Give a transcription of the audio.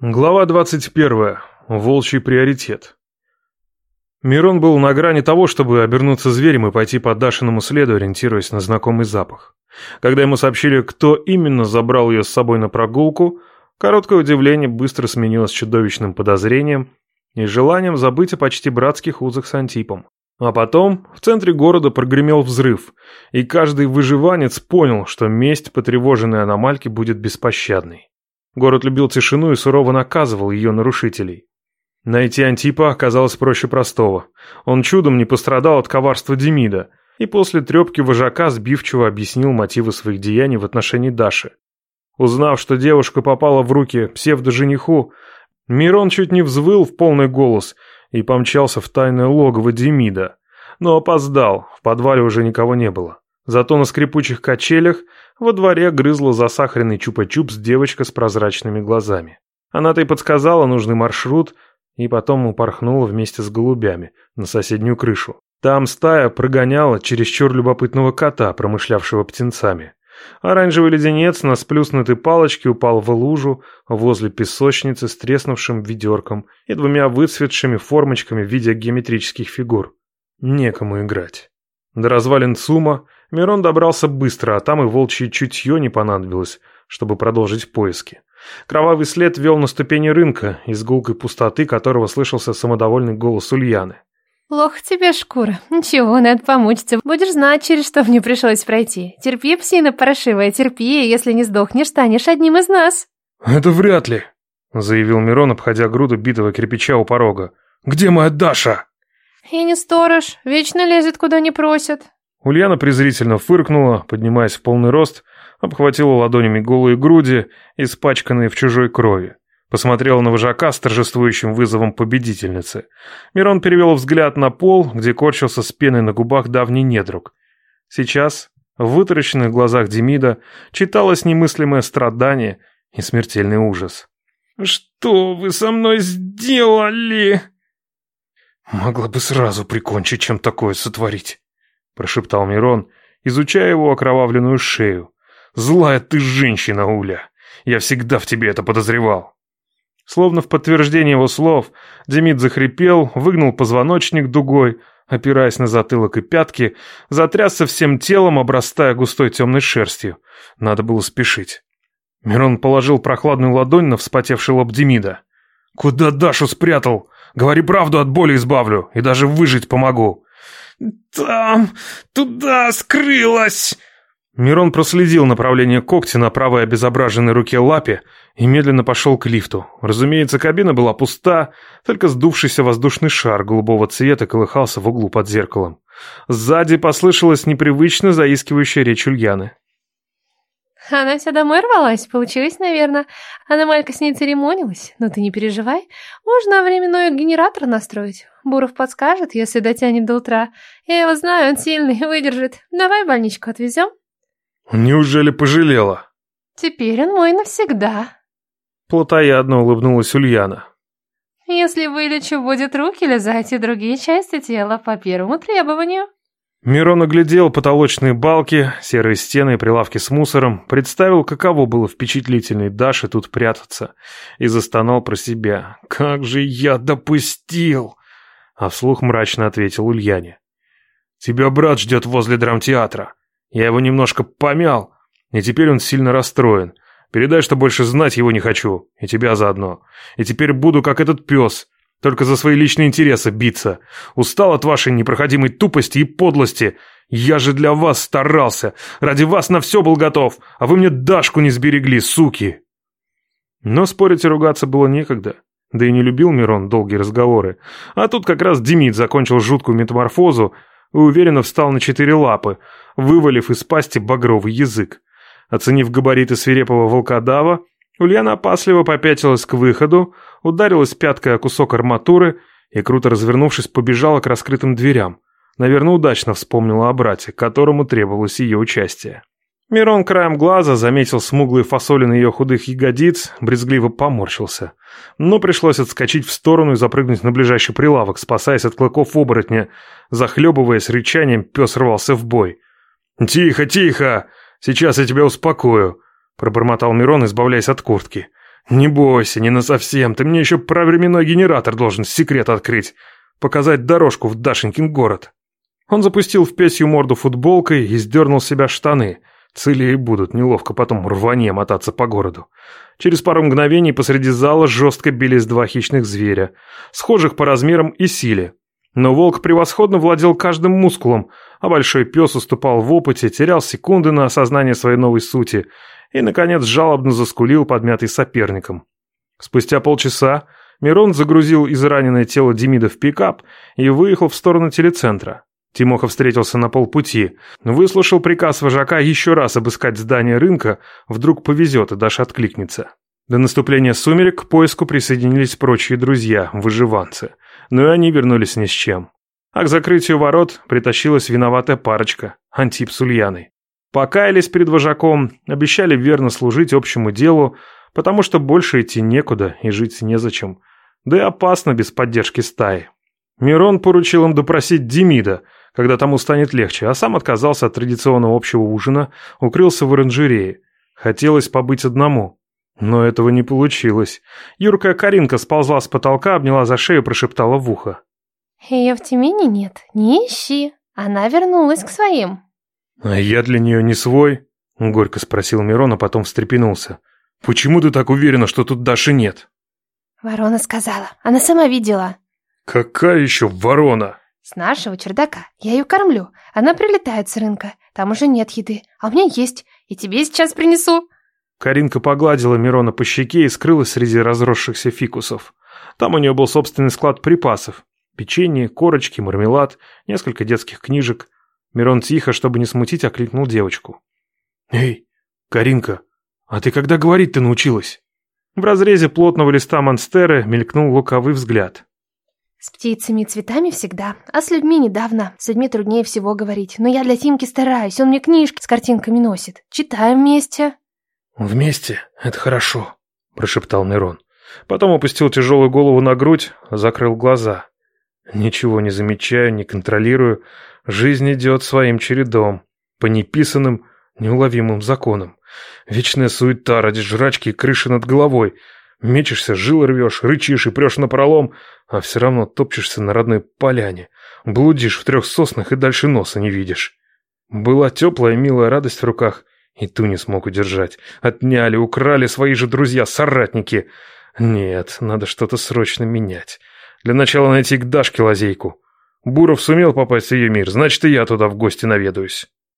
Глава 21. Волчий приоритет. Мирон был на грани того, чтобы обернуться зверем и пойти по Дашиному следу, ориентируясь на знакомый запах. Когда ему сообщили, кто именно забрал ее с собой на прогулку, короткое удивление быстро сменилось чудовищным подозрением и желанием забыть о почти братских узах с Антипом. А потом в центре города прогремел взрыв, и каждый выживанец понял, что месть потревоженной аномальки будет беспощадной. Город любил тишину и сурово наказывал ее нарушителей. Найти Антипа оказалось проще простого. Он чудом не пострадал от коварства Демида и после трепки вожака сбивчиво объяснил мотивы своих деяний в отношении Даши. Узнав, что девушка попала в руки псевдо-жениху, Мирон чуть не взвыл в полный голос и помчался в тайное логово Демида. Но опоздал, в подвале уже никого не было. Зато на скрипучих качелях во дворе грызла засахаренный чупа-чупс девочка с прозрачными глазами. Она-то и подсказала нужный маршрут, и потом упорхнула вместе с голубями на соседнюю крышу. Там стая прогоняла чересчур любопытного кота, промышлявшего птенцами. Оранжевый леденец на сплюснутой палочке упал в лужу возле песочницы с треснувшим ведерком и двумя выцветшими формочками в виде геометрических фигур. Некому играть. До развалин ЦУМа Мирон добрался быстро, а там и волчье чутье не понадобилось, чтобы продолжить поиски. Кровавый след вел на ступени рынка, из гулкой пустоты которого слышался самодовольный голос Ульяны. «Плохо тебе шкура. Ничего, надо помучиться. Будешь знать, через что мне пришлось пройти. Терпи, псина паршивая, терпи, и если не сдохнешь, станешь одним из нас». «Это вряд ли», — заявил Мирон, обходя груду битого кирпича у порога. «Где моя Даша?» «И не сторож. Вечно лезет, куда не просят», Ульяна презрительно фыркнула, поднимаясь в полный рост, обхватила ладонями голые груди, испачканные в чужой крови. Посмотрела на вожака с торжествующим вызовом победительницы. Мирон перевел взгляд на пол, где корчился с пеной на губах давний недруг. Сейчас в вытаращенных глазах Демида читалось немыслимое страдание и смертельный ужас. «Что вы со мной сделали?» «Могла бы сразу прикончить, чем такое сотворить» прошептал Мирон, изучая его окровавленную шею. «Злая ты женщина, Уля! Я всегда в тебе это подозревал!» Словно в подтверждение его слов, Демид захрипел, выгнул позвоночник дугой, опираясь на затылок и пятки, затрясся всем телом, обрастая густой темной шерстью. Надо было спешить. Мирон положил прохладную ладонь на вспотевший лоб Демида. «Куда Дашу спрятал? Говори правду, от боли избавлю, и даже выжить помогу!» Там, туда, скрылась!» Мирон проследил направление когтя на правой обезображенной руке лапе и медленно пошел к лифту. Разумеется, кабина была пуста, только сдувшийся воздушный шар голубого цвета колыхался в углу под зеркалом. Сзади послышалась непривычно заискивающая речь Ульяны. Она сюда домой рвалась, получилось, наверное. Аномалька с ней церемонилась. Но ты не переживай, можно временной генератор настроить. Буров подскажет, если дотянет до утра. Я его знаю, он сильный, выдержит. Давай больничку отвезем. Неужели пожалела? Теперь он мой навсегда. Плотоядно улыбнулась Ульяна. Если вылечу, будет руки лизать и другие части тела по первому требованию. Мирон оглядел потолочные балки, серые стены и прилавки с мусором, представил, каково было впечатлительной Даше тут прятаться, и застонал про себя. «Как же я допустил!» А вслух мрачно ответил Ульяне. «Тебя брат ждет возле драмтеатра. Я его немножко помял, и теперь он сильно расстроен. Передай, что больше знать его не хочу, и тебя заодно. И теперь буду как этот пес, только за свои личные интересы биться. Устал от вашей непроходимой тупости и подлости. Я же для вас старался. Ради вас на все был готов. А вы мне Дашку не сберегли, суки!» Но спорить и ругаться было некогда. Да и не любил Мирон долгие разговоры. А тут как раз Демид закончил жуткую метаморфозу и уверенно встал на четыре лапы, вывалив из пасти багровый язык. Оценив габариты свирепого волкодава, Ульяна опасливо попятилась к выходу, ударилась пяткой о кусок арматуры и, круто развернувшись, побежала к раскрытым дверям. Наверное, удачно вспомнила о брате, которому требовалось ее участие. Мирон краем глаза заметил смуглые фасолины ее худых ягодиц, брезгливо поморщился. Но пришлось отскочить в сторону и запрыгнуть на ближайший прилавок, спасаясь от клыков оборотня. Захлебываясь рычанием, пес рвался в бой. «Тихо, тихо! Сейчас я тебя успокою!» Пробормотал Мирон, избавляясь от куртки. «Не бойся, не на совсем. Ты мне еще про временной генератор должен секрет открыть. Показать дорожку в Дашенькин город». Он запустил в песью морду футболкой и сдернул с себя штаны. Цели и будут неловко потом рванье мотаться по городу. Через пару мгновений посреди зала жестко бились два хищных зверя, схожих по размерам и силе. Но волк превосходно владел каждым мускулом, а большой пес уступал в опыте, терял секунды на осознание своей новой сути и, наконец, жалобно заскулил, подмятый соперником. Спустя полчаса Мирон загрузил израненное тело Демида в пикап и выехал в сторону телецентра. Тимоха встретился на полпути, выслушал приказ вожака еще раз обыскать здание рынка, вдруг повезет и Даша откликнется. До наступления сумерек к поиску присоединились прочие друзья, выживанцы. Но и они вернулись ни с чем. А к закрытию ворот притащилась виноватая парочка, Антип с Ульяной. Покаялись перед вожаком, обещали верно служить общему делу, потому что больше идти некуда и жить незачем. Да и опасно без поддержки стаи. Мирон поручил им допросить Демида, когда тому станет легче, а сам отказался от традиционного общего ужина, укрылся в оранжерее. Хотелось побыть одному. Но этого не получилось. Юркая Каринка сползла с потолка, обняла за шею, прошептала в ухо. «Ее в Тюмени нет, не ищи. Она вернулась к своим». «А я для нее не свой?» — горько спросил Мирон, а потом встрепенулся. «Почему ты так уверена, что тут Даши нет?» «Ворона сказала. Она сама видела». «Какая еще ворона?» «С нашего чердака. Я ее кормлю. Она прилетает с рынка. Там уже нет еды, а у меня есть. И тебе сейчас принесу». Каринка погладила Мирона по щеке и скрылась среди разросшихся фикусов. Там у нее был собственный склад припасов. Печенье, корочки, мармелад, несколько детских книжек. Мирон тихо, чтобы не смутить, окликнул девочку. «Эй, Каринка, а ты когда говорить ты научилась?» В разрезе плотного листа монстеры мелькнул лукавый взгляд. «С птицами и цветами всегда, а с людьми недавно. С людьми труднее всего говорить, но я для Тимки стараюсь, он мне книжки с картинками носит. Читаем вместе». «Вместе? Это хорошо», — прошептал Нерон. Потом опустил тяжелую голову на грудь, закрыл глаза. «Ничего не замечаю, не контролирую. Жизнь идет своим чередом, по неписанным, неуловимым законам. Вечная суета ради жрачки и крыши над головой. Мечешься, жил рвешь, рычишь и прешь напролом, а все равно топчешься на родной поляне. Блудишь в трех соснах и дальше носа не видишь». Была теплая, милая радость в руках, и ту не смог удержать. Отняли, украли свои же друзья-соратники. Нет, надо что-то срочно менять. Для начала найти к Дашке лазейку. Буров сумел попасть в ее мир, значит, и я туда в гости наведаюсь.